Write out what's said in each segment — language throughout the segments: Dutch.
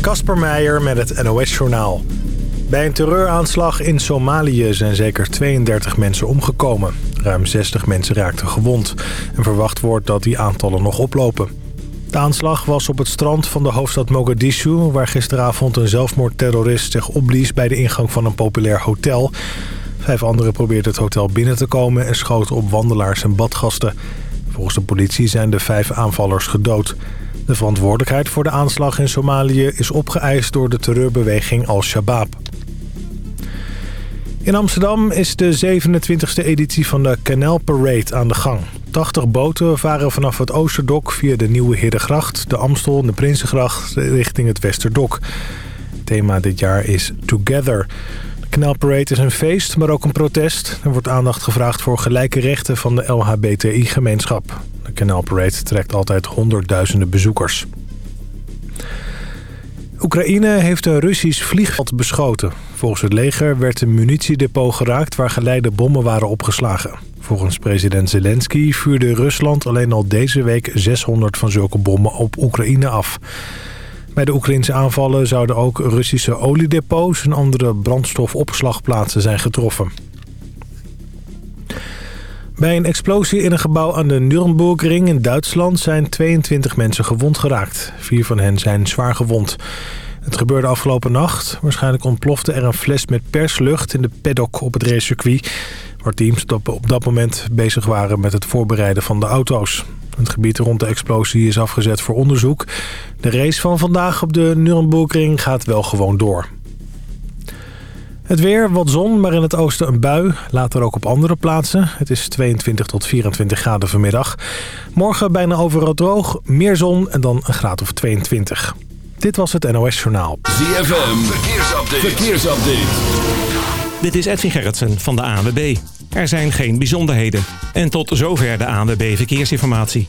Kasper Meijer met het NOS-journaal. Bij een terreuraanslag in Somalië zijn zeker 32 mensen omgekomen. Ruim 60 mensen raakten gewond. En verwacht wordt dat die aantallen nog oplopen. De aanslag was op het strand van de hoofdstad Mogadishu... waar gisteravond een zelfmoordterrorist zich opblies bij de ingang van een populair hotel. Vijf anderen probeerden het hotel binnen te komen... en schoten op wandelaars en badgasten. Volgens de politie zijn de vijf aanvallers gedood. De verantwoordelijkheid voor de aanslag in Somalië is opgeëist door de terreurbeweging Al-Shabaab. In Amsterdam is de 27e editie van de Canal Parade aan de gang. 80 boten varen vanaf het Oosterdok via de Nieuwe Heerdegracht, de Amstel en de Prinsengracht richting het Westerdok. Thema dit jaar is Together. De Canal Parade is een feest, maar ook een protest. Er wordt aandacht gevraagd voor gelijke rechten van de LHBTI-gemeenschap. Canal Parade trekt altijd honderdduizenden bezoekers. Oekraïne heeft een Russisch vliegveld beschoten. Volgens het leger werd een munitiedepot geraakt waar geleide bommen waren opgeslagen. Volgens president Zelensky vuurde Rusland alleen al deze week 600 van zulke bommen op Oekraïne af. Bij de Oekraïnse aanvallen zouden ook Russische oliedepots en andere brandstofopslagplaatsen zijn getroffen. Bij een explosie in een gebouw aan de Nürnbergring in Duitsland zijn 22 mensen gewond geraakt. Vier van hen zijn zwaar gewond. Het gebeurde afgelopen nacht. Waarschijnlijk ontplofte er een fles met perslucht in de paddock op het racecircuit... waar teams op dat moment bezig waren met het voorbereiden van de auto's. Het gebied rond de explosie is afgezet voor onderzoek. De race van vandaag op de Nürnbergring gaat wel gewoon door. Het weer, wat zon, maar in het oosten een bui. Later ook op andere plaatsen. Het is 22 tot 24 graden vanmiddag. Morgen bijna overal droog, meer zon en dan een graad of 22. Dit was het NOS Journaal. ZFM, verkeersupdate. verkeersupdate. Dit is Edwin Gerritsen van de ANWB. Er zijn geen bijzonderheden. En tot zover de ANWB Verkeersinformatie.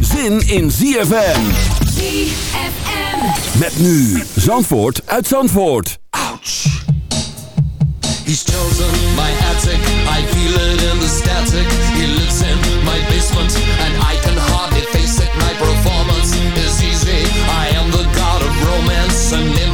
zin in ZFM. ZFM. Met nu Zandvoort uit Zandvoort. Ouch! He's chosen my attic, I feel it in the static. He lives in my basement, and I can hardly face it. My performance is easy. I am the god of romance, and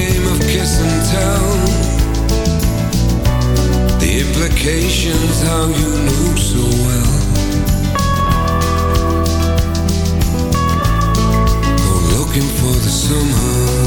game of kiss and tell. The implications how you knew so well. Go looking for the somehow.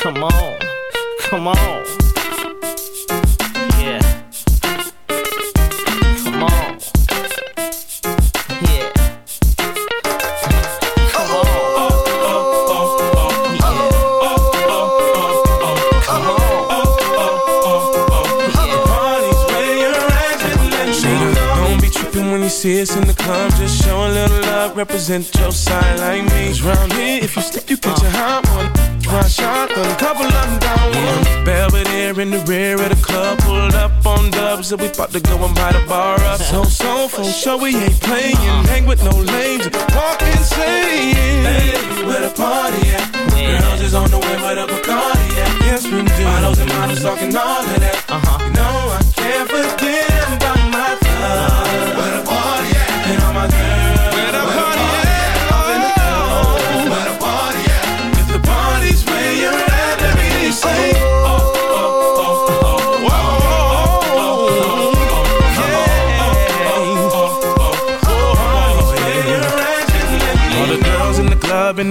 Come on, come on. Yeah. Come on. Yeah. Come on. See us in the club Just show a little love, represent your side like me Cause round here, if you slip, you catch a hot one one shot, a couple of them down one. Belvedere in the rear of the club, pulled up on dubs, and we about to go and buy the bar up. So, so, for sure, we ain't playing. Hang with no lames, walk insane. Hey, where the party at? Girls is on the way, where the Bacardi at? Yes, we do. Models and models talking all of that. Uh-huh. You know, I can't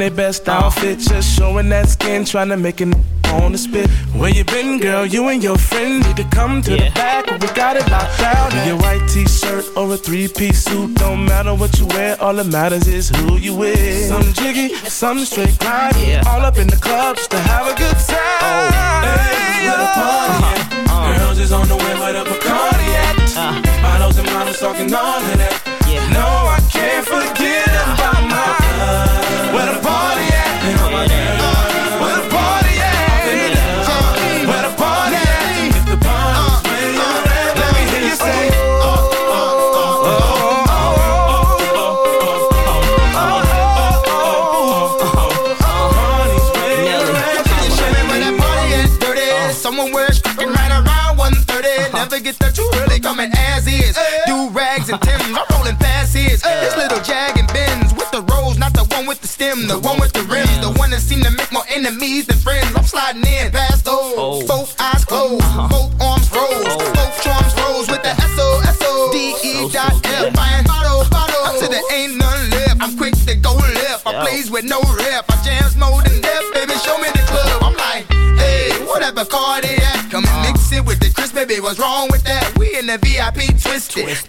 in their best outfit, just showing that skin, trying to make it on the spit. Where you been, girl? You and your friend need to come to yeah. the back. We got it locked down. In your white t-shirt or a three-piece suit, don't matter what you wear. All that matters is who you with. Some jiggy, some straight grind. Yeah. All up in the club just to have a good time. Oh. Hey, where the party uh-huh. uh-huh. Girls is on the way where the Bacardi at. Uh. Models and models talking all of that. Yeah. No, I can't forget What's wrong with that? We in the VIP twisted, twisted.